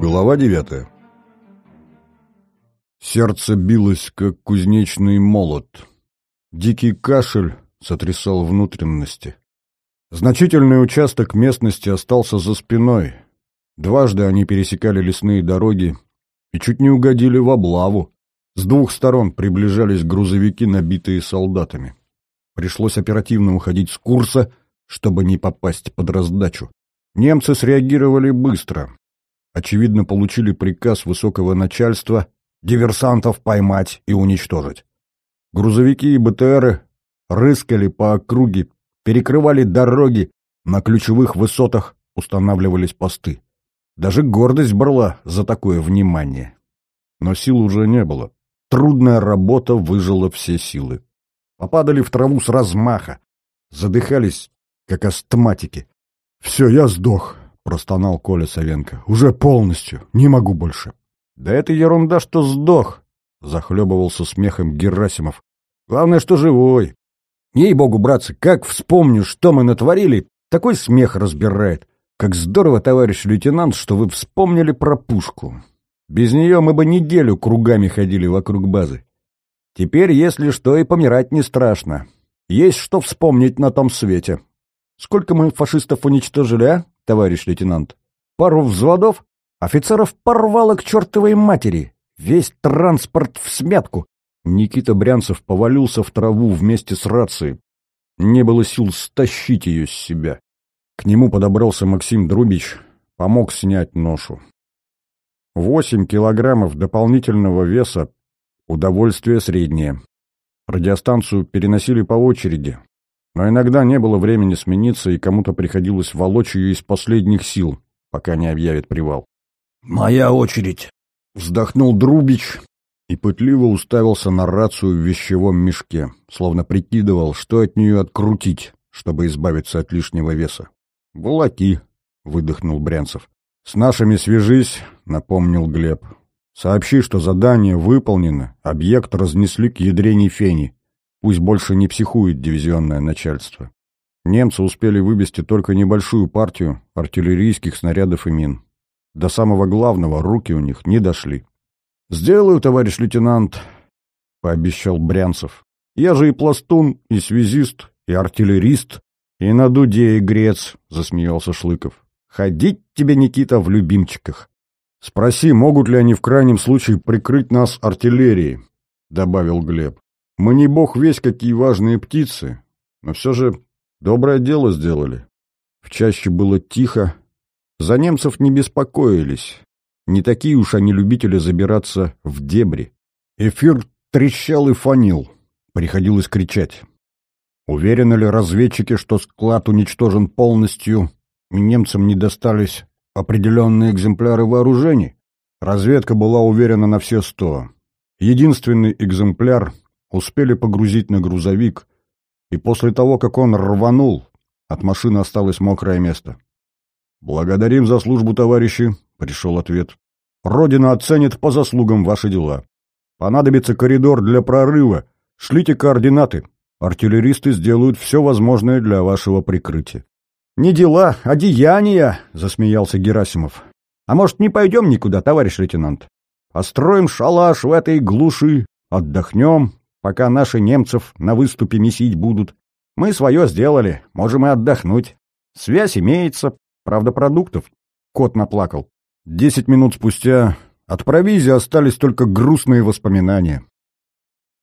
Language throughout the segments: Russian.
Глава девятая Сердце билось, как кузнечный молот. Дикий кашель сотрясал внутренности. Значительный участок местности остался за спиной. Дважды они пересекали лесные дороги и чуть не угодили в облаву. С двух сторон приближались грузовики, набитые солдатами. Пришлось оперативно уходить с курса, чтобы не попасть под раздачу. Немцы среагировали быстро. Очевидно, получили приказ высокого начальства диверсантов поймать и уничтожить. Грузовики и БТРы рыскали по округе, перекрывали дороги, на ключевых высотах устанавливались посты. Даже гордость брала за такое внимание. Но сил уже не было. Трудная работа выжила все силы. Попадали в траву с размаха, задыхались, как астматики. «Все, я сдох», — простонал Коля Савенко. «Уже полностью, не могу больше». «Да это ерунда, что сдох», — захлебывался смехом Герасимов. «Главное, что живой. Ей-богу, братцы, как вспомню, что мы натворили, такой смех разбирает. Как здорово, товарищ лейтенант, что вы вспомнили про пушку. Без нее мы бы неделю кругами ходили вокруг базы. Теперь, если что, и помирать не страшно. Есть что вспомнить на том свете. Сколько мы фашистов уничтожили, а, товарищ лейтенант? Пару взводов? Офицеров порвало к чертовой матери. Весь транспорт в смятку. Никита Брянцев повалился в траву вместе с рацией. Не было сил стащить ее с себя. К нему подобрался Максим Друбич, помог снять ношу. Восемь килограммов дополнительного веса — удовольствие среднее. Радиостанцию переносили по очереди, но иногда не было времени смениться, и кому-то приходилось волочь ее из последних сил, пока не объявит привал. «Моя очередь!» — вздохнул Друбич и пытливо уставился на рацию в вещевом мешке, словно прикидывал, что от нее открутить, чтобы избавиться от лишнего веса. «Булаки!» — выдохнул Брянцев. «С нашими свяжись», — напомнил Глеб. «Сообщи, что задание выполнено, объект разнесли к ядрений фени. Пусть больше не психует дивизионное начальство». Немцы успели вывести только небольшую партию артиллерийских снарядов и мин. До самого главного руки у них не дошли. «Сделаю, товарищ лейтенант», — пообещал Брянцев. «Я же и пластун, и связист, и артиллерист, и на дуде и грец», — засмеялся Шлыков. «Ходить тебе, Никита, в любимчиках. Спроси, могут ли они в крайнем случае прикрыть нас артиллерией», — добавил Глеб. «Мы не бог весь какие важные птицы, но все же доброе дело сделали». В чаще было тихо, за немцев не беспокоились. Не такие уж они любители забираться в дебри. Эфир трещал и фонил. Приходилось кричать. Уверены ли разведчики, что склад уничтожен полностью, и немцам не достались определенные экземпляры вооружений? Разведка была уверена на все сто. Единственный экземпляр успели погрузить на грузовик, и после того, как он рванул, от машины осталось мокрое место. «Благодарим за службу, товарищи», — пришел ответ. «Родина оценит по заслугам ваши дела. Понадобится коридор для прорыва. Шлите координаты. Артиллеристы сделают все возможное для вашего прикрытия». «Не дела, а деяния», — засмеялся Герасимов. «А может, не пойдем никуда, товарищ лейтенант? Построим шалаш в этой глуши, отдохнем, пока наши немцев на выступе месить будут. Мы свое сделали, можем и отдохнуть. Связь имеется, Правда, продуктов. Кот наплакал. Десять минут спустя от провизии остались только грустные воспоминания.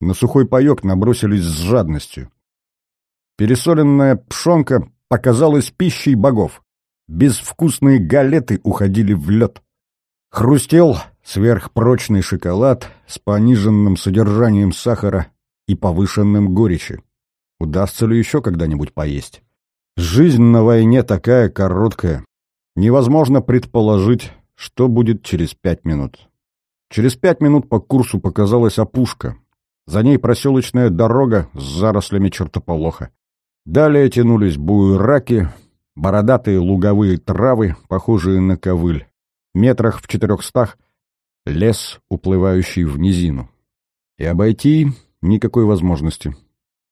На сухой паек набросились с жадностью. Пересоленная пшонка показалась пищей богов. Безвкусные галеты уходили в лед. Хрустел сверхпрочный шоколад с пониженным содержанием сахара и повышенным горечи. Удастся ли еще когда-нибудь поесть? Жизнь на войне такая короткая. Невозможно предположить, что будет через пять минут. Через пять минут по курсу показалась опушка. За ней проселочная дорога с зарослями чертополоха. Далее тянулись буераки, бородатые луговые травы, похожие на ковыль. Метрах в четырехстах — лес, уплывающий в низину. И обойти никакой возможности.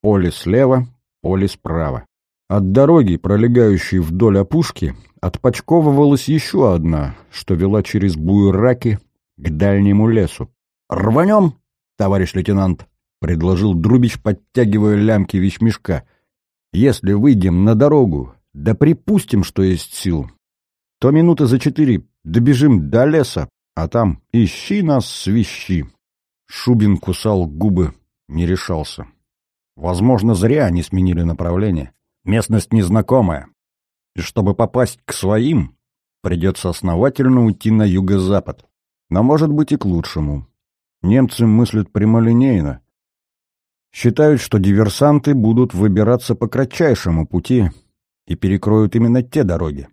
Поле слева, поле справа. От дороги, пролегающей вдоль опушки, Отпочковывалась еще одна, что вела через буераки к дальнему лесу. «Рванем, товарищ лейтенант!» — предложил Друбич, подтягивая лямки вещмешка. «Если выйдем на дорогу, да припустим, что есть сил, то минуты за четыре добежим до леса, а там ищи нас свищи». Шубин кусал губы, не решался. Возможно, зря они сменили направление. Местность незнакомая. И чтобы попасть к своим, придется основательно уйти на юго-запад. Но может быть и к лучшему. Немцы мыслят прямолинейно. Считают, что диверсанты будут выбираться по кратчайшему пути и перекроют именно те дороги.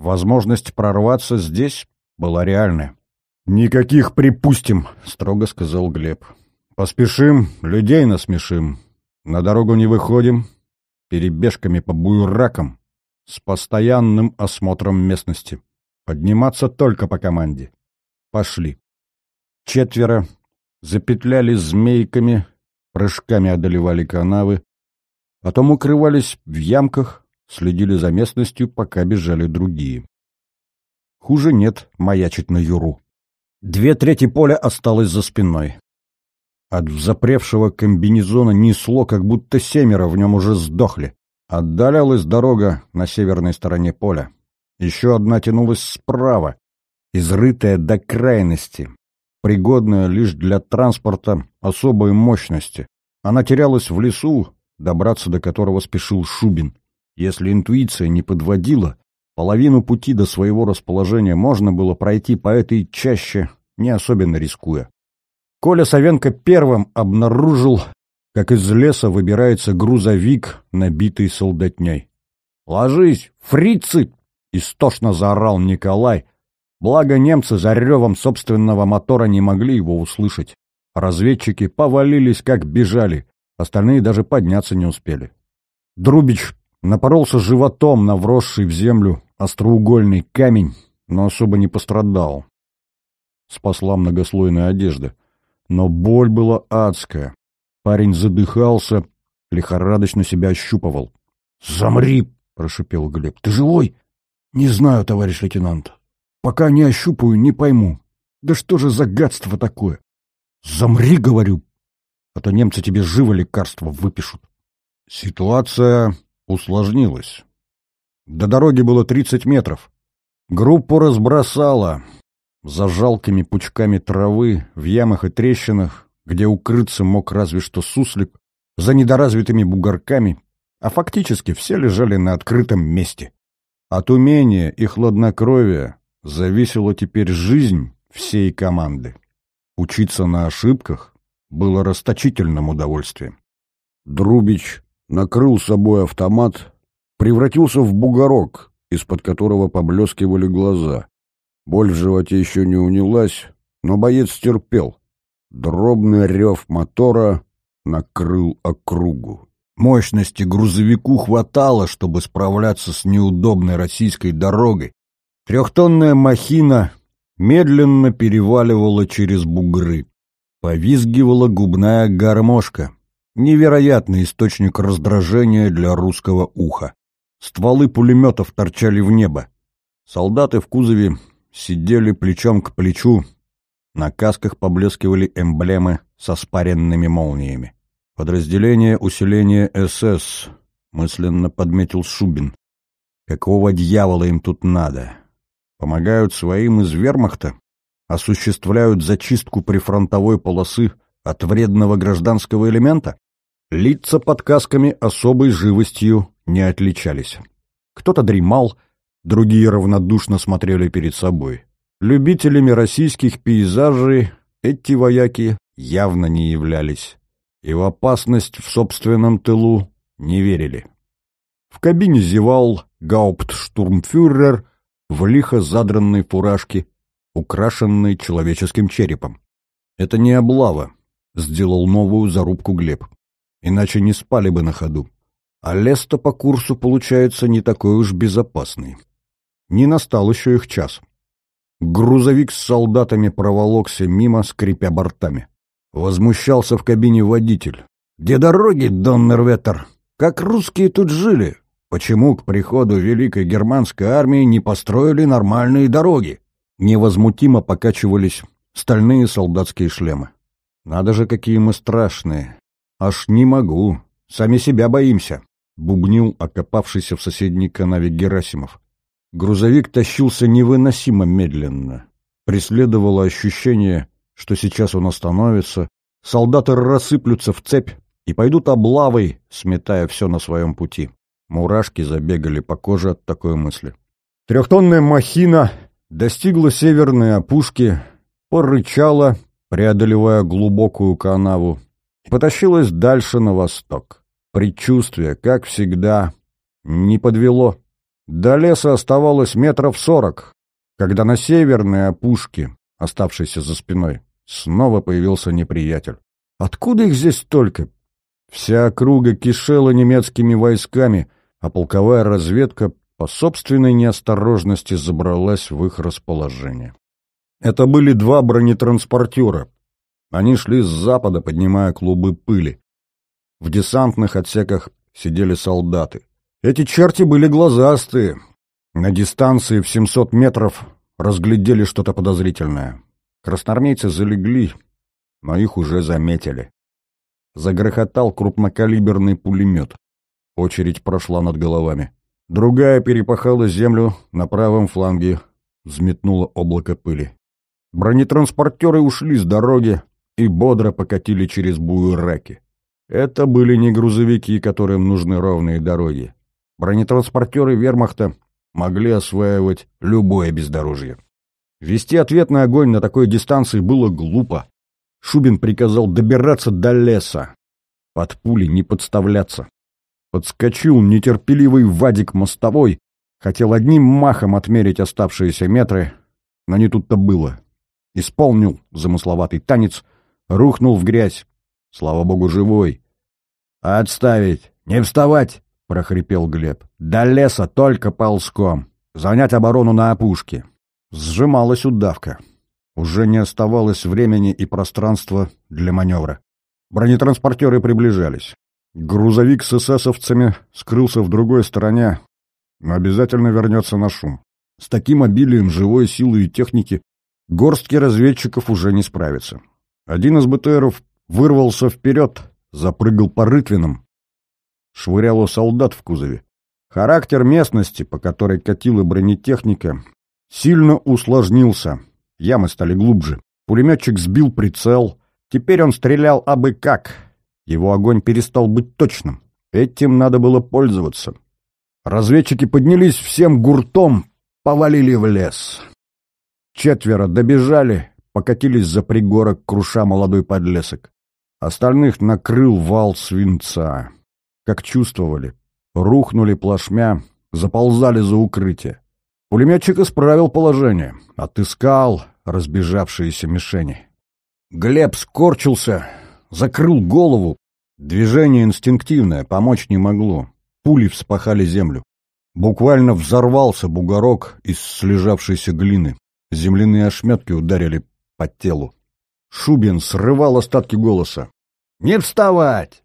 Возможность прорваться здесь была реальная. «Никаких припустим», — строго сказал Глеб. «Поспешим, людей насмешим. На дорогу не выходим, перебежками по буеракам, с постоянным осмотром местности. Подниматься только по команде. Пошли». Четверо запетляли змейками, прыжками одолевали канавы, потом укрывались в ямках, следили за местностью, пока бежали другие. Хуже нет маячить на юру. Две трети поля осталось за спиной. От запревшего комбинезона несло, как будто семеро в нем уже сдохли. Отдалялась дорога на северной стороне поля. Еще одна тянулась справа, изрытая до крайности, пригодная лишь для транспорта особой мощности. Она терялась в лесу, добраться до которого спешил Шубин. Если интуиция не подводила, Половину пути до своего расположения можно было пройти по этой чаще, не особенно рискуя. Коля Савенко первым обнаружил, как из леса выбирается грузовик, набитый солдатней. «Ложись, фрицы!» — истошно заорал Николай. Благо немцы за ревом собственного мотора не могли его услышать. Разведчики повалились, как бежали, остальные даже подняться не успели. Друбич напоролся животом на вросший в землю остроугольный камень, но особо не пострадал. Спасла многослойная одежда. Но боль была адская. Парень задыхался, лихорадочно себя ощупывал. «Замри!» — прошипел Глеб. «Ты живой?» «Не знаю, товарищ лейтенант. Пока не ощупаю, не пойму. Да что же за гадство такое?» «Замри, — говорю, — а то немцы тебе живо лекарства выпишут». Ситуация усложнилась. До дороги было тридцать метров. Группу разбросало. За жалкими пучками травы, в ямах и трещинах, где укрыться мог разве что суслик, за недоразвитыми бугорками, а фактически все лежали на открытом месте. От умения и хладнокровия зависела теперь жизнь всей команды. Учиться на ошибках было расточительным удовольствием. Друбич накрыл собой автомат, превратился в бугорок, из-под которого поблескивали глаза. Боль в животе еще не унялась, но боец терпел. Дробный рев мотора накрыл округу. Мощности грузовику хватало, чтобы справляться с неудобной российской дорогой. Трехтонная махина медленно переваливала через бугры. Повизгивала губная гармошка. Невероятный источник раздражения для русского уха. Стволы пулеметов торчали в небо. Солдаты в кузове сидели плечом к плечу. На касках поблескивали эмблемы со спаренными молниями. Подразделение усиления СС, мысленно подметил Шубин. Какого дьявола им тут надо? Помогают своим из вермахта? Осуществляют зачистку прифронтовой полосы от вредного гражданского элемента? Лица под касками особой живостью не отличались. Кто-то дремал, другие равнодушно смотрели перед собой. Любителями российских пейзажей эти вояки явно не являлись и в опасность в собственном тылу не верили. В кабине зевал гауптштурмфюрер в лихо задранной фуражке, украшенной человеческим черепом. «Это не облава», — сделал новую зарубку Глеб. «Иначе не спали бы на ходу. А лес-то по курсу получается не такой уж безопасный. Не настал еще их час. Грузовик с солдатами проволокся мимо, скрипя бортами. Возмущался в кабине водитель. «Где дороги, Доннерветтер? Как русские тут жили? Почему к приходу Великой Германской армии не построили нормальные дороги? Невозмутимо покачивались стальные солдатские шлемы. Надо же, какие мы страшные. Аж не могу. Сами себя боимся, — бубнил окопавшийся в соседней канаве Герасимов. Грузовик тащился невыносимо медленно. Преследовало ощущение, что сейчас он остановится, солдаты рассыплются в цепь и пойдут облавой, сметая все на своем пути. Мурашки забегали по коже от такой мысли. Трехтонная махина достигла северной опушки, порычала, преодолевая глубокую канаву, потащилась дальше на восток. Предчувствие, как всегда, не подвело. До леса оставалось метров сорок, когда на северной опушке, оставшейся за спиной, снова появился неприятель. Откуда их здесь столько? Вся округа кишела немецкими войсками, а полковая разведка по собственной неосторожности забралась в их расположение. Это были два бронетранспортера. Они шли с запада, поднимая клубы пыли. В десантных отсеках сидели солдаты. Эти черти были глазастые. На дистанции в 700 метров разглядели что-то подозрительное. Красноармейцы залегли, но их уже заметили. Загрохотал крупнокалиберный пулемет. Очередь прошла над головами. Другая перепахала землю на правом фланге, взметнула облако пыли. Бронетранспортеры ушли с дороги и бодро покатили через буераки. Это были не грузовики, которым нужны ровные дороги. Бронетранспортеры вермахта могли осваивать любое бездорожье. Вести ответный огонь на такой дистанции было глупо. Шубин приказал добираться до леса. Под пули не подставляться. Подскочил нетерпеливый Вадик мостовой, хотел одним махом отмерить оставшиеся метры, но не тут-то было исполнил замысловатый танец, рухнул в грязь. Слава богу, живой. «Отставить! Не вставать!» — прохрипел Глеб. «До леса только ползком. Занять оборону на опушке». Сжималась удавка. Уже не оставалось времени и пространства для маневра. Бронетранспортеры приближались. Грузовик с эсэсовцами скрылся в другой стороне, но обязательно вернется на шум. С таким обилием живой силы и техники Горстки разведчиков уже не справится. Один из БТРов вырвался вперед, запрыгал по рытвинам. Швыряло солдат в кузове. Характер местности, по которой катила бронетехника, сильно усложнился. Ямы стали глубже. Пулеметчик сбил прицел. Теперь он стрелял абы как. Его огонь перестал быть точным. Этим надо было пользоваться. Разведчики поднялись всем гуртом, повалили в лес. Четверо добежали, покатились за пригорок, круша молодой подлесок. Остальных накрыл вал свинца. Как чувствовали, рухнули плашмя, заползали за укрытие. Пулеметчик исправил положение, отыскал разбежавшиеся мишени. Глеб скорчился, закрыл голову. Движение инстинктивное, помочь не могло. Пули вспахали землю. Буквально взорвался бугорок из слежавшейся глины. Земляные ошметки ударили по телу. Шубин срывал остатки голоса. «Не вставать!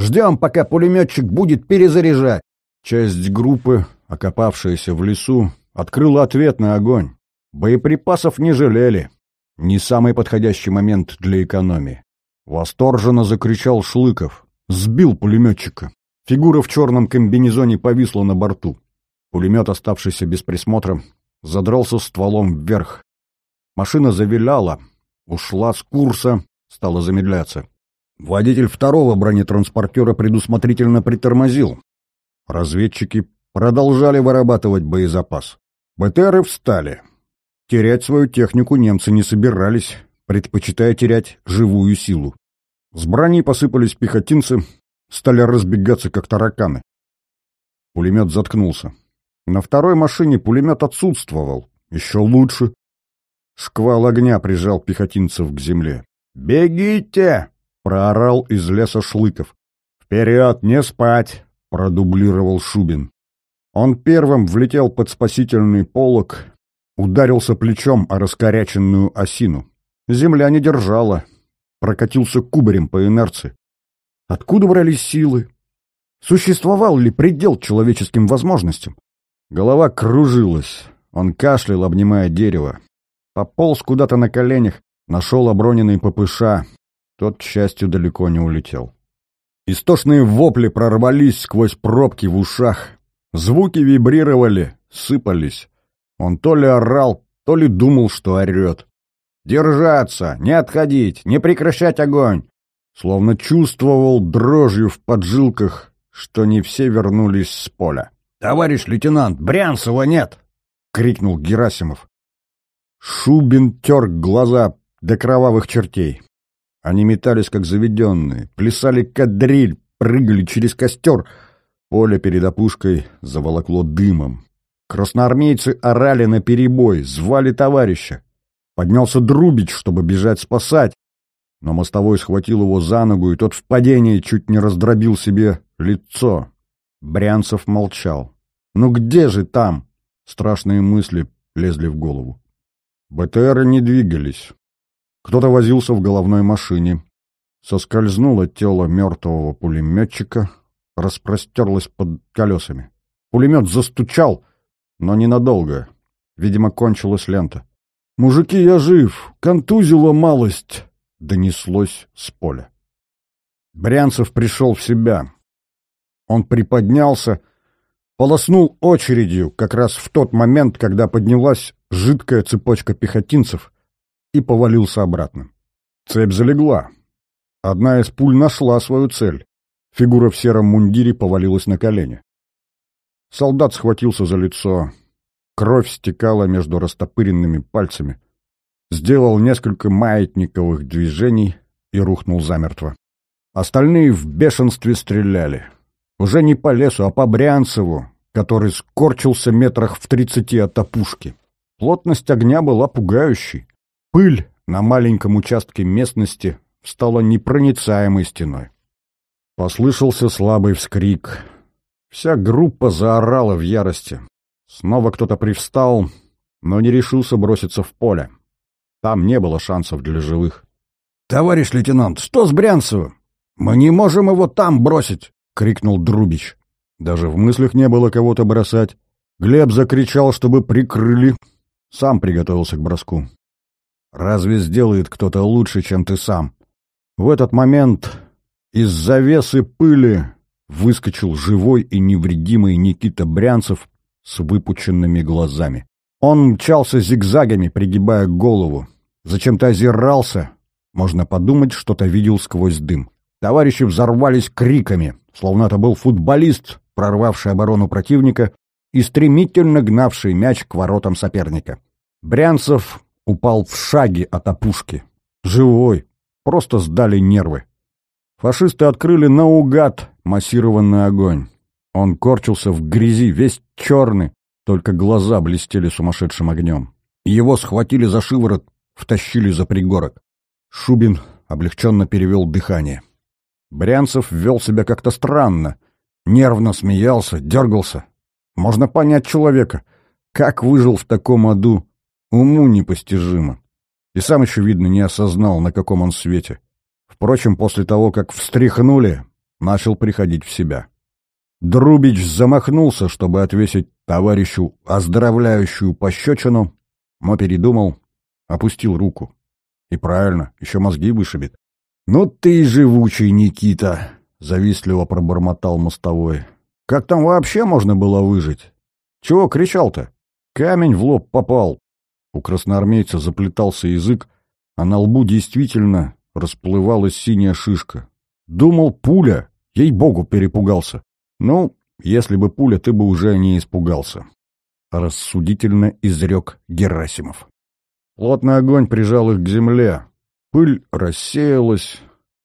Ждем, пока пулеметчик будет перезаряжать!» Часть группы, окопавшаяся в лесу, открыла ответный огонь. Боеприпасов не жалели. Не самый подходящий момент для экономии. Восторженно закричал Шлыков. Сбил пулеметчика. Фигура в черном комбинезоне повисла на борту. Пулемет, оставшийся без присмотра, задрался стволом вверх. Машина завиляла, ушла с курса, стала замедляться. Водитель второго бронетранспортера предусмотрительно притормозил. Разведчики продолжали вырабатывать боезапас. БТРы встали. Терять свою технику немцы не собирались, предпочитая терять живую силу. С брони посыпались пехотинцы, стали разбегаться, как тараканы. Пулемет заткнулся. На второй машине пулемет отсутствовал. Еще лучше. Шквал огня прижал пехотинцев к земле. «Бегите!» — проорал из леса Шлыков. «Вперед, не спать!» — продублировал Шубин. Он первым влетел под спасительный полог, ударился плечом о раскоряченную осину. Земля не держала, прокатился кубарем по инерции. Откуда брались силы? Существовал ли предел человеческим возможностям? Голова кружилась. Он кашлял, обнимая дерево. Пополз куда-то на коленях, нашел оброненный ППШ. Тот, к счастью, далеко не улетел. Истошные вопли прорвались сквозь пробки в ушах. Звуки вибрировали, сыпались. Он то ли орал, то ли думал, что орет. «Держаться! Не отходить! Не прекращать огонь!» Словно чувствовал дрожью в поджилках, что не все вернулись с поля. «Товарищ лейтенант, Брянцева нет!» — крикнул Герасимов. Шубин тер глаза до кровавых чертей. Они метались, как заведенные, плясали кадриль, прыгали через костер. Поле перед опушкой заволокло дымом. Красноармейцы орали на перебой, звали товарища. Поднялся Друбич, чтобы бежать спасать, но мостовой схватил его за ногу, и тот в падении чуть не раздробил себе лицо. Брянцев молчал. «Ну где же там?» Страшные мысли лезли в голову. БТРы не двигались. Кто-то возился в головной машине. Соскользнуло тело мертвого пулеметчика, распростерлось под колесами. Пулемет застучал, но ненадолго. Видимо, кончилась лента. «Мужики, я жив! Контузила малость!» — донеслось с поля. Брянцев пришел в себя. Он приподнялся, полоснул очередью как раз в тот момент, когда поднялась жидкая цепочка пехотинцев и повалился обратно. Цепь залегла. Одна из пуль нашла свою цель. Фигура в сером мундире повалилась на колени. Солдат схватился за лицо. Кровь стекала между растопыренными пальцами. Сделал несколько маятниковых движений и рухнул замертво. Остальные в бешенстве стреляли. Уже не по лесу, а по Брянцеву, который скорчился метрах в тридцати от опушки. Плотность огня была пугающей. Пыль на маленьком участке местности стала непроницаемой стеной. Послышался слабый вскрик. Вся группа заорала в ярости. Снова кто-то привстал, но не решился броситься в поле. Там не было шансов для живых. «Товарищ лейтенант, что с Брянцевым? Мы не можем его там бросить!» — крикнул Друбич. Даже в мыслях не было кого-то бросать. Глеб закричал, чтобы прикрыли. Сам приготовился к броску. «Разве сделает кто-то лучше, чем ты сам?» В этот момент из завесы пыли выскочил живой и невредимый Никита Брянцев с выпученными глазами. Он мчался зигзагами, пригибая голову. Зачем-то озирался. Можно подумать, что-то видел сквозь дым. Товарищи взорвались криками, словно это был футболист, прорвавший оборону противника и стремительно гнавший мяч к воротам соперника. Брянцев упал в шаге от опушки. Живой. Просто сдали нервы. Фашисты открыли наугад массированный огонь. Он корчился в грязи, весь черный, только глаза блестели сумасшедшим огнем. Его схватили за шиворот, втащили за пригорок. Шубин облегченно перевел дыхание. Брянцев вел себя как-то странно. Нервно смеялся, дергался. Можно понять человека. Как выжил в таком аду, уму непостижимо. И сам еще, видно, не осознал, на каком он свете. Впрочем, после того, как встряхнули, начал приходить в себя. Друбич замахнулся, чтобы отвесить товарищу оздоровляющую пощечину, но передумал, опустил руку. И правильно, еще мозги вышибет. «Ну ты живучий, Никита!» — завистливо пробормотал мостовой. «Как там вообще можно было выжить? Чего кричал-то? Камень в лоб попал!» У красноармейца заплетался язык, а на лбу действительно расплывалась синяя шишка. Думал, пуля, ей-богу, перепугался. Ну, если бы пуля, ты бы уже не испугался. Рассудительно изрек Герасимов. Плотный огонь прижал их к земле. Пыль рассеялась.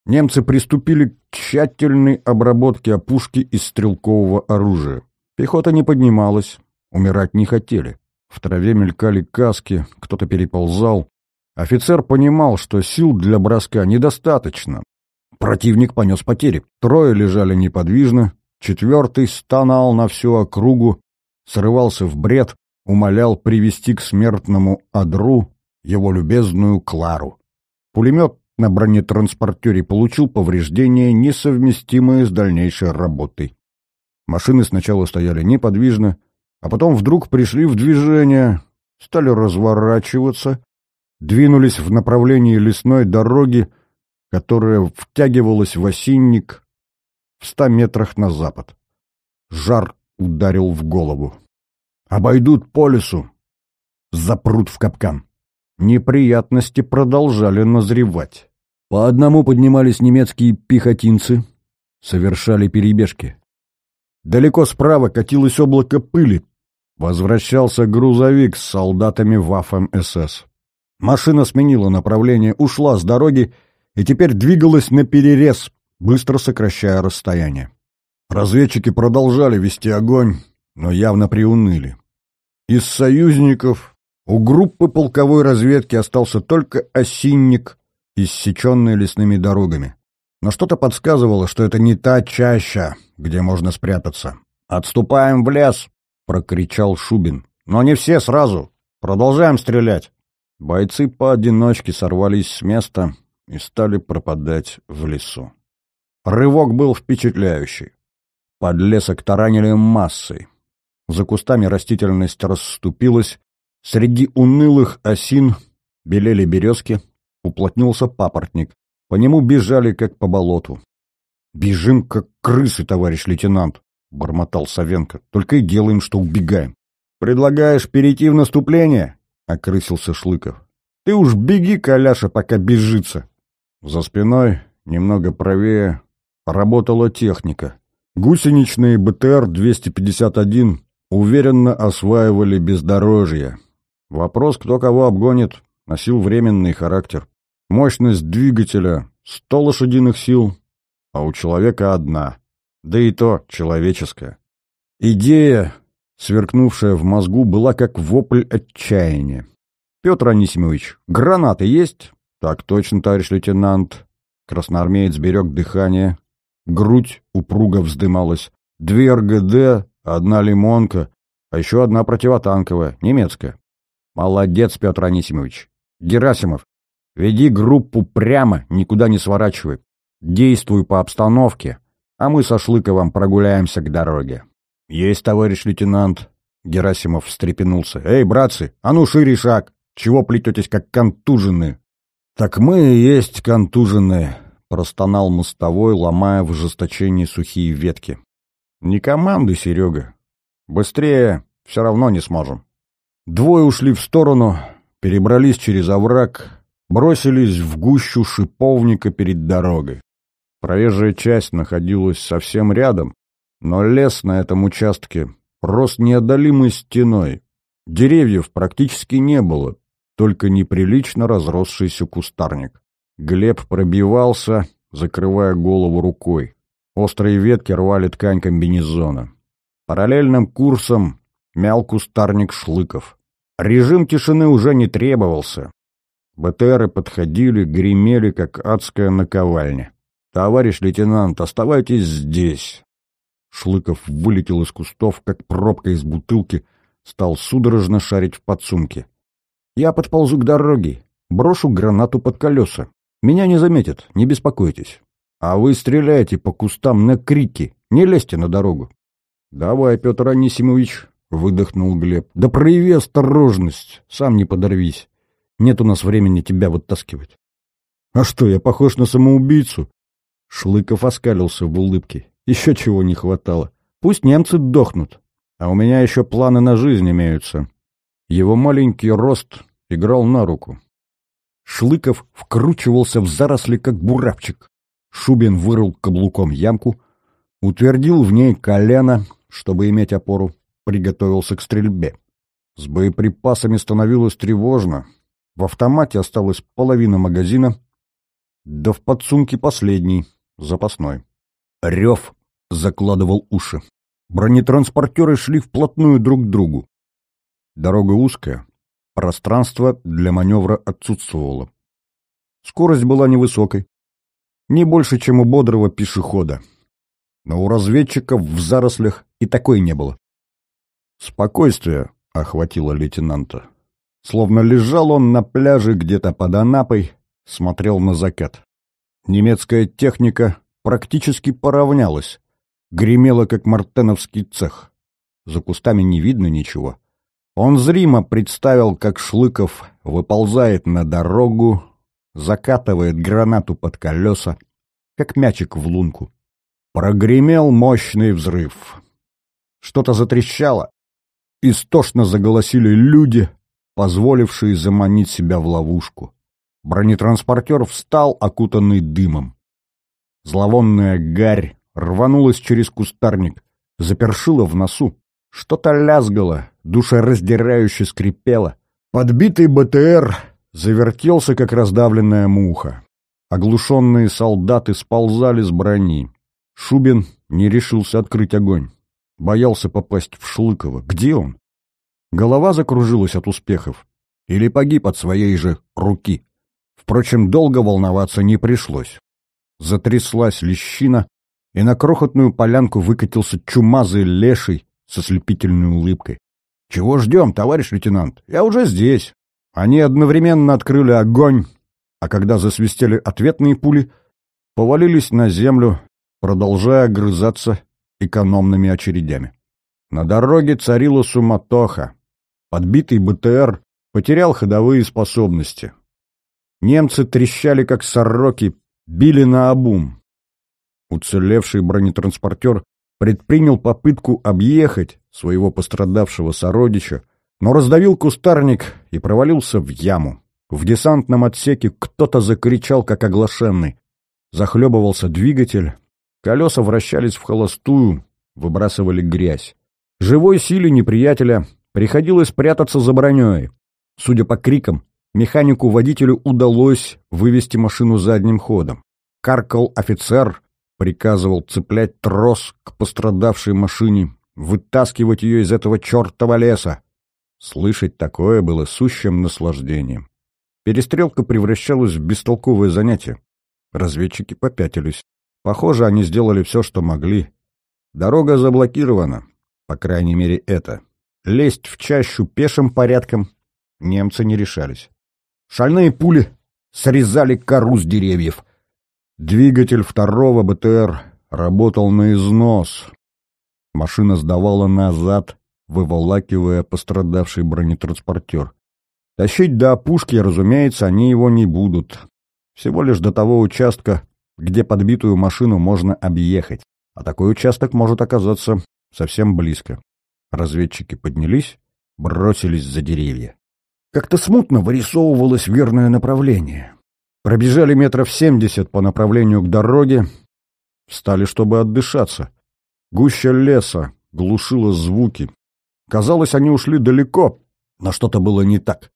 Немцы приступили к тщательной обработке опушки из стрелкового оружия. Пехота не поднималась, умирать не хотели. В траве мелькали каски, кто-то переползал. Офицер понимал, что сил для броска недостаточно. Противник понес потери. Трое лежали неподвижно, четвертый стонал на всю округу, срывался в бред, умолял привести к смертному одру его любезную Клару. Пулемет на бронетранспортере получил повреждения, несовместимые с дальнейшей работой. Машины сначала стояли неподвижно, а потом вдруг пришли в движение, стали разворачиваться, двинулись в направлении лесной дороги, которая втягивалась в осинник в ста метрах на запад. Жар ударил в голову. «Обойдут по лесу!» «Запрут в капкан!» Неприятности продолжали назревать. По одному поднимались немецкие пехотинцы, совершали перебежки. Далеко справа катилось облако пыли. Возвращался грузовик с солдатами Ваффен-СС. Машина сменила направление, ушла с дороги и теперь двигалась на перерез, быстро сокращая расстояние. Разведчики продолжали вести огонь, но явно приуныли. Из союзников у группы полковой разведки остался только осинник, иссеченный лесными дорогами. Но что-то подсказывало, что это не та чаща, где можно спрятаться. «Отступаем в лес!» — прокричал Шубин. «Но не все сразу! Продолжаем стрелять!» Бойцы поодиночке сорвались с места и стали пропадать в лесу. Рывок был впечатляющий. Подлесок таранили массой. За кустами растительность расступилась, среди унылых осин белели березки, уплотнился папоротник. По нему бежали, как по болоту. «Бежим, как крысы, товарищ лейтенант», — бормотал Савенко. «Только и делаем, что убегаем». «Предлагаешь перейти в наступление?» — окрысился Шлыков. «Ты уж беги, Коляша, пока бежится». За спиной, немного правее, работала техника. Гусеничные БТР-251 уверенно осваивали бездорожье. Вопрос, кто кого обгонит, носил временный характер. Мощность двигателя — 100 лошадиных сил, а у человека одна, да и то человеческая. Идея, сверкнувшая в мозгу, была как вопль отчаяния. «Петр Анисимович, гранаты есть?» «Так точно, товарищ лейтенант». Красноармеец берег дыхание, грудь упруго вздымалась. Две РГД, одна лимонка, а еще одна противотанковая, немецкая. Молодец, Петр Анисимович. Герасимов, веди группу прямо, никуда не сворачивай. Действуй по обстановке, а мы со Шлыковым прогуляемся к дороге. Есть, товарищ лейтенант. Герасимов встрепенулся. Эй, братцы, а ну шире шаг. Чего плететесь, как контуженные? Так мы и есть контуженные простонал мостовой, ломая в ожесточении сухие ветки. «Не команды, Серега. Быстрее все равно не сможем». Двое ушли в сторону, перебрались через овраг, бросились в гущу шиповника перед дорогой. Проезжая часть находилась совсем рядом, но лес на этом участке рос неодолимой стеной. Деревьев практически не было, только неприлично разросшийся кустарник. Глеб пробивался, закрывая голову рукой. Острые ветки рвали ткань комбинезона. Параллельным курсом мял кустарник шлыков. Режим тишины уже не требовался. БТРы подходили, гремели, как адская наковальня. «Товарищ лейтенант, оставайтесь здесь!» Шлыков вылетел из кустов, как пробка из бутылки, стал судорожно шарить в подсумке. «Я подползу к дороге, брошу гранату под колеса. Меня не заметят, не беспокойтесь. А вы стреляйте по кустам на крики, не лезьте на дорогу. Давай, Петр Анисимович, выдохнул Глеб. Да прояви осторожность, сам не подорвись. Нет у нас времени тебя вытаскивать. А что, я похож на самоубийцу? Шлыков оскалился в улыбке. Еще чего не хватало. Пусть немцы дохнут. А у меня еще планы на жизнь имеются. Его маленький рост играл на руку. Шлыков вкручивался в заросли, как буравчик. Шубин вырыл каблуком ямку, утвердил в ней колено, чтобы иметь опору, приготовился к стрельбе. С боеприпасами становилось тревожно. В автомате осталась половина магазина, да в подсумке последний, запасной. Рев закладывал уши. Бронетранспортеры шли вплотную друг к другу. Дорога узкая, Пространство для маневра отсутствовало. Скорость была невысокой, не больше, чем у бодрого пешехода. Но у разведчиков в зарослях и такой не было. Спокойствие охватило лейтенанта. Словно лежал он на пляже где-то под Анапой, смотрел на закат. Немецкая техника практически поравнялась. гремело, как мартеновский цех. За кустами не видно ничего. Он зримо представил, как Шлыков выползает на дорогу, закатывает гранату под колеса, как мячик в лунку. Прогремел мощный взрыв. Что-то затрещало. Истошно заголосили люди, позволившие заманить себя в ловушку. Бронетранспортер встал, окутанный дымом. Зловонная гарь рванулась через кустарник, запершила в носу. Что-то лязгало, душераздирающе скрипело. Подбитый БТР завертелся, как раздавленная муха. Оглушенные солдаты сползали с брони. Шубин не решился открыть огонь. Боялся попасть в Шлыково. Где он? Голова закружилась от успехов. Или погиб от своей же руки. Впрочем, долго волноваться не пришлось. Затряслась лещина, и на крохотную полянку выкатился чумазый леший со слепительной улыбкой. «Чего ждем, товарищ лейтенант? Я уже здесь». Они одновременно открыли огонь, а когда засвистели ответные пули, повалились на землю, продолжая грызаться экономными очередями. На дороге царила суматоха. Подбитый БТР потерял ходовые способности. Немцы трещали, как сороки, били на обум. Уцелевший бронетранспортер предпринял попытку объехать своего пострадавшего сородича, но раздавил кустарник и провалился в яму. В десантном отсеке кто-то закричал, как оглашенный. Захлебывался двигатель, колеса вращались в холостую, выбрасывали грязь. Живой силе неприятеля приходилось прятаться за броней. Судя по крикам, механику-водителю удалось вывести машину задним ходом. Каркал офицер, приказывал цеплять трос к пострадавшей машине, вытаскивать ее из этого чертова леса. Слышать такое было сущим наслаждением. Перестрелка превращалась в бестолковое занятие. Разведчики попятились. Похоже, они сделали все, что могли. Дорога заблокирована. По крайней мере, это. Лезть в чащу пешим порядком немцы не решались. Шальные пули срезали кору с деревьев. Двигатель второго БТР работал на износ. Машина сдавала назад, выволакивая пострадавший бронетранспортер. Тащить до опушки, разумеется, они его не будут. Всего лишь до того участка, где подбитую машину можно объехать. А такой участок может оказаться совсем близко. Разведчики поднялись, бросились за деревья. Как-то смутно вырисовывалось верное направление. Пробежали метров семьдесят по направлению к дороге, встали, чтобы отдышаться. Гуща леса глушила звуки, Казалось, они ушли далеко, но что-то было не так.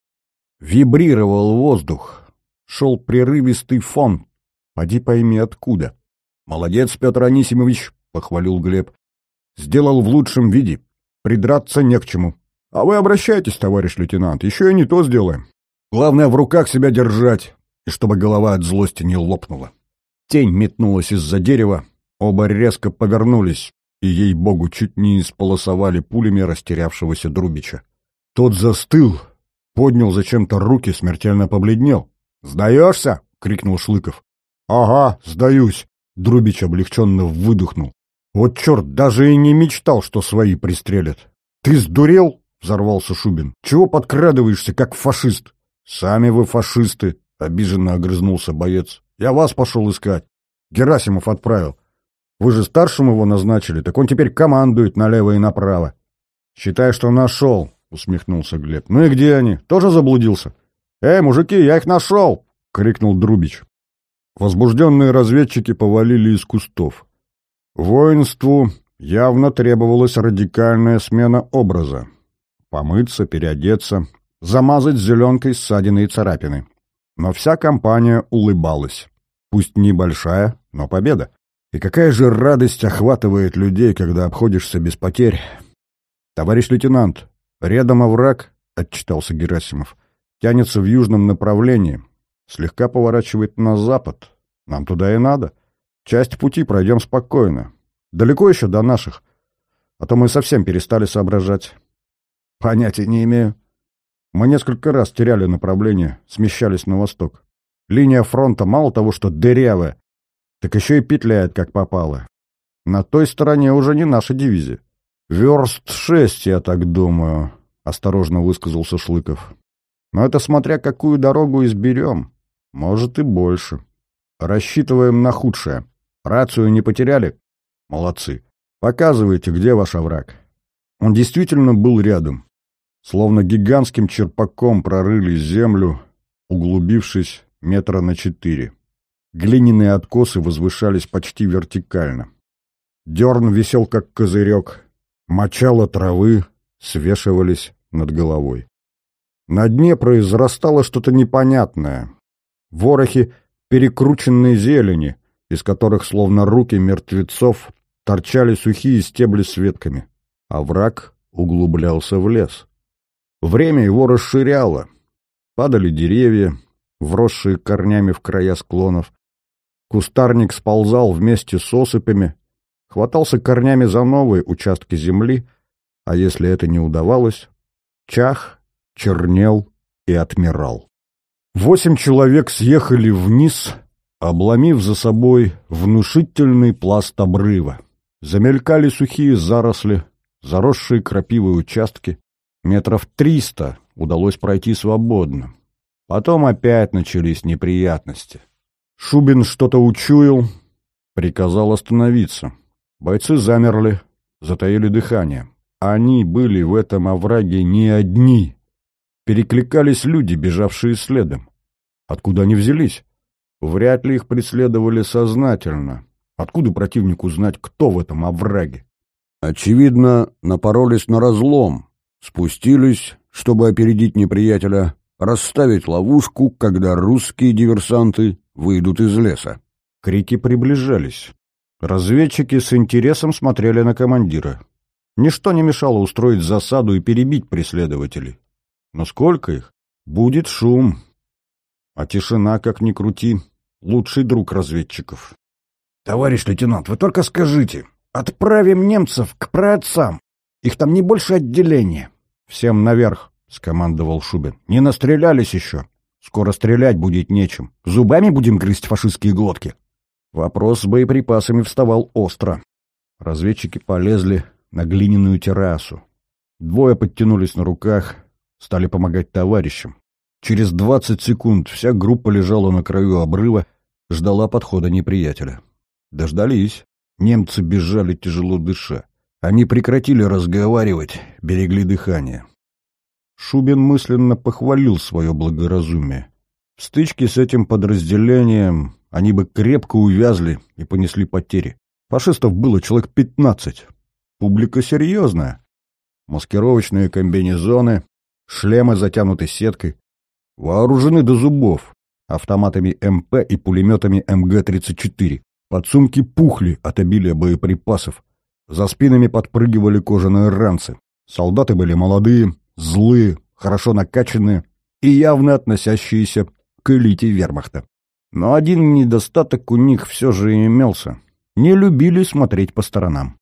Вибрировал воздух. Шел прерывистый фон. Поди пойми откуда. «Молодец, Петр Анисимович», — похвалил Глеб. «Сделал в лучшем виде. Придраться не к чему. А вы обращайтесь, товарищ лейтенант, еще и не то сделаем. Главное, в руках себя держать, и чтобы голова от злости не лопнула». Тень метнулась из-за дерева, оба резко повернулись и, ей-богу, чуть не исполосовали пулями растерявшегося Друбича. Тот застыл, поднял зачем-то руки, смертельно побледнел. «Сдаешься?» — крикнул Шлыков. «Ага, сдаюсь!» — Друбич облегченно выдохнул. «Вот черт, даже и не мечтал, что свои пристрелят!» «Ты сдурел?» — взорвался Шубин. «Чего подкрадываешься, как фашист?» «Сами вы фашисты!» — обиженно огрызнулся боец. «Я вас пошел искать. Герасимов отправил. Вы же старшим его назначили, так он теперь командует налево и направо. Считай, что нашел, усмехнулся Глеб. Ну и где они? Тоже заблудился? Эй, мужики, я их нашел! крикнул Друбич. Возбужденные разведчики повалили из кустов. Воинству явно требовалась радикальная смена образа. Помыться, переодеться, замазать зеленкой ссадины и царапины. Но вся компания улыбалась. Пусть небольшая, но победа. И какая же радость охватывает людей, когда обходишься без потерь. Товарищ лейтенант, рядом овраг, — отчитался Герасимов, — тянется в южном направлении, слегка поворачивает на запад. Нам туда и надо. Часть пути пройдем спокойно. Далеко еще до наших, а то мы совсем перестали соображать. Понятия не имею. Мы несколько раз теряли направление, смещались на восток. Линия фронта мало того, что дырявая, так еще и петляет, как попало. На той стороне уже не наша дивизия. «Верст шесть, я так думаю», — осторожно высказался Шлыков. «Но это смотря какую дорогу изберем. Может и больше. Рассчитываем на худшее. Рацию не потеряли? Молодцы. Показывайте, где ваш овраг». Он действительно был рядом. Словно гигантским черпаком прорыли землю, углубившись метра на четыре. Глиняные откосы возвышались почти вертикально. Дерн висел как козырек, мочало травы свешивались над головой. На дне произрастало что-то непонятное. Ворохи перекрученной зелени, из которых, словно руки мертвецов, торчали сухие стебли с ветками. А враг углублялся в лес. Время его расширяло. Падали деревья, вросшие корнями в края склонов. Кустарник сползал вместе с осыпями, хватался корнями за новые участки земли, а если это не удавалось, чах, чернел и отмирал. Восемь человек съехали вниз, обломив за собой внушительный пласт обрыва. Замелькали сухие заросли, заросшие крапивой участки. Метров триста удалось пройти свободно. Потом опять начались неприятности. Шубин что-то учуял, приказал остановиться. Бойцы замерли, затаили дыхание. Они были в этом овраге не одни. Перекликались люди, бежавшие следом. Откуда они взялись? Вряд ли их преследовали сознательно. Откуда противнику знать, кто в этом овраге? Очевидно, напоролись на разлом, спустились, чтобы опередить неприятеля, расставить ловушку, когда русские диверсанты выйдут из леса. Крики приближались. Разведчики с интересом смотрели на командира. Ничто не мешало устроить засаду и перебить преследователей. Но сколько их? Будет шум. А тишина, как ни крути, лучший друг разведчиков. «Товарищ лейтенант, вы только скажите, отправим немцев к праотцам. Их там не больше отделения». «Всем наверх», — скомандовал Шубин. «Не настрелялись еще. Скоро стрелять будет нечем. Зубами будем грызть фашистские глотки». Вопрос с боеприпасами вставал остро. Разведчики полезли на глиняную террасу. Двое подтянулись на руках, стали помогать товарищам. Через двадцать секунд вся группа лежала на краю обрыва, ждала подхода неприятеля. Дождались. Немцы бежали тяжело дыша. Они прекратили разговаривать, берегли дыхание. Шубин мысленно похвалил свое благоразумие. В стычке с этим подразделением они бы крепко увязли и понесли потери. Фашистов было человек пятнадцать. Публика серьезная. Маскировочные комбинезоны, шлемы затянуты сеткой. Вооружены до зубов, автоматами МП и пулеметами МГ-34. Подсумки пухли от обилия боеприпасов. За спинами подпрыгивали кожаные ранцы. Солдаты были молодые, злые, хорошо накачанные и явно относящиеся к элите вермахта. Но один недостаток у них все же имелся. Не любили смотреть по сторонам.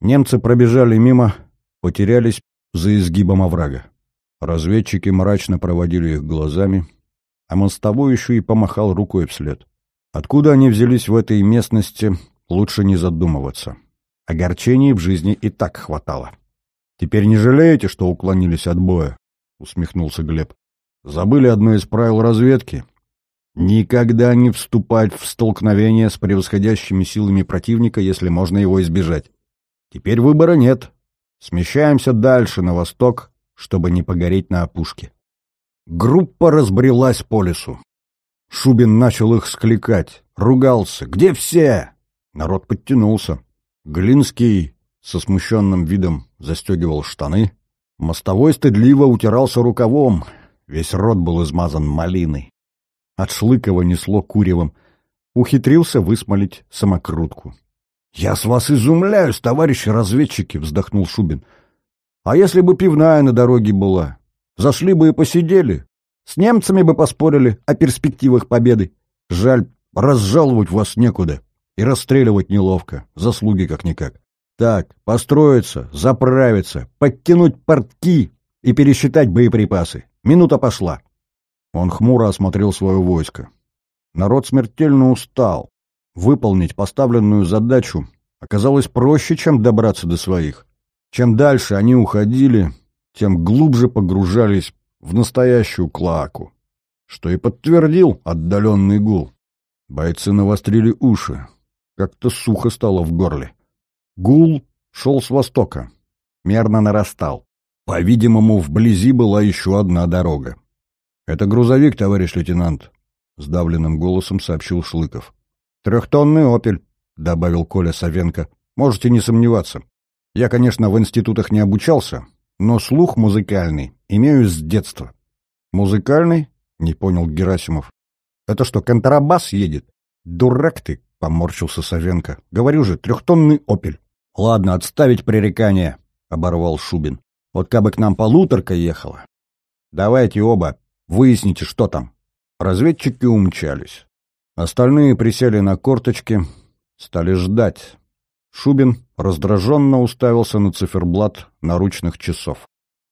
Немцы пробежали мимо, потерялись за изгибом оврага. Разведчики мрачно проводили их глазами, а мостовой еще и помахал рукой вслед. Откуда они взялись в этой местности, лучше не задумываться. Огорчений в жизни и так хватало. «Теперь не жалеете, что уклонились от боя?» — усмехнулся Глеб. «Забыли одно из правил разведки Никогда не вступать в столкновение с превосходящими силами противника, если можно его избежать. Теперь выбора нет. Смещаемся дальше, на восток, чтобы не погореть на опушке. Группа разбрелась по лесу. Шубин начал их скликать, ругался. «Где все?» Народ подтянулся. Глинский со смущенным видом застегивал штаны. Мостовой стыдливо утирался рукавом. Весь рот был измазан малиной. От Шлыкова несло куревом. Ухитрился высмолить самокрутку. — Я с вас изумляюсь, товарищи разведчики, — вздохнул Шубин. — А если бы пивная на дороге была? Зашли бы и посидели. С немцами бы поспорили о перспективах победы. Жаль, разжаловать вас некуда. И расстреливать неловко. Заслуги как-никак. Так, построиться, заправиться, подтянуть портки и пересчитать боеприпасы. Минута пошла. Он хмуро осмотрел свое войско. Народ смертельно устал. Выполнить поставленную задачу оказалось проще, чем добраться до своих. Чем дальше они уходили, тем глубже погружались в настоящую клаку, что и подтвердил отдаленный гул. Бойцы навострили уши. Как-то сухо стало в горле. Гул шел с востока. Мерно нарастал. По-видимому, вблизи была еще одна дорога. «Это грузовик, товарищ лейтенант», — сдавленным голосом сообщил Шлыков. «Трехтонный «Опель», — добавил Коля Савенко. «Можете не сомневаться. Я, конечно, в институтах не обучался, но слух музыкальный имею с детства». «Музыкальный?» — не понял Герасимов. «Это что, контрабас едет?» «Дурак ты!» — поморщился Савенко. «Говорю же, трехтонный «Опель». «Ладно, отставить пререкание», — оборвал Шубин. Вот кабы к нам полуторка ехала. Давайте оба, выясните, что там. Разведчики умчались. Остальные присели на корточки, стали ждать. Шубин раздраженно уставился на циферблат наручных часов.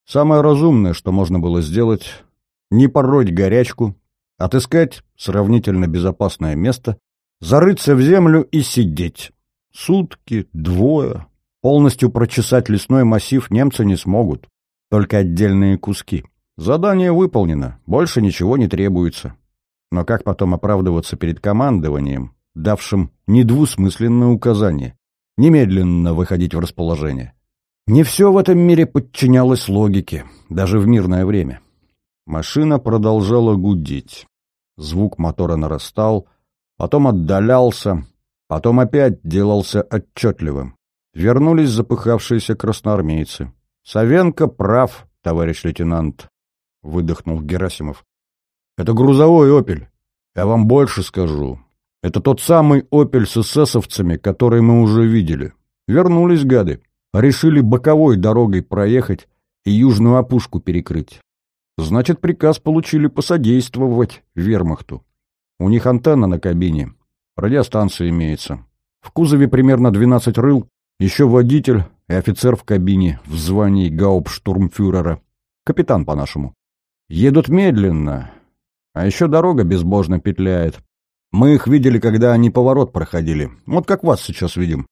Самое разумное, что можно было сделать, не пороть горячку, отыскать сравнительно безопасное место, зарыться в землю и сидеть. Сутки, двое, Полностью прочесать лесной массив немцы не смогут, только отдельные куски. Задание выполнено, больше ничего не требуется. Но как потом оправдываться перед командованием, давшим недвусмысленное указание? Немедленно выходить в расположение. Не все в этом мире подчинялось логике, даже в мирное время. Машина продолжала гудеть. Звук мотора нарастал, потом отдалялся, потом опять делался отчетливым. Вернулись запыхавшиеся красноармейцы. «Савенко прав, товарищ лейтенант», — выдохнул Герасимов. «Это грузовой «Опель». Я вам больше скажу. Это тот самый «Опель» с эсэсовцами, который мы уже видели. Вернулись гады. Решили боковой дорогой проехать и южную опушку перекрыть. Значит, приказ получили посодействовать вермахту. У них антенна на кабине. Радиостанция имеется. В кузове примерно 12 рыл, еще водитель и офицер в кабине в звании гауптштурмфюрера. Капитан по-нашему. Едут медленно, а еще дорога безбожно петляет. Мы их видели, когда они поворот проходили. Вот как вас сейчас видим.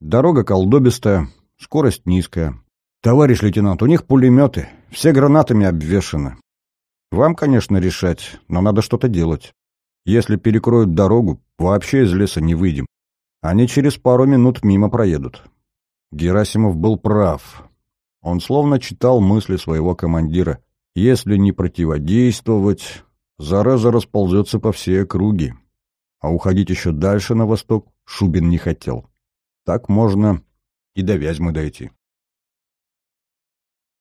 Дорога колдобистая, скорость низкая. Товарищ лейтенант, у них пулеметы, все гранатами обвешаны. Вам, конечно, решать, но надо что-то делать. Если перекроют дорогу, вообще из леса не выйдем. Они через пару минут мимо проедут. Герасимов был прав. Он словно читал мысли своего командира. Если не противодействовать, зараза расползется по всей округе. А уходить еще дальше на восток Шубин не хотел. Так можно и до Вязьмы дойти.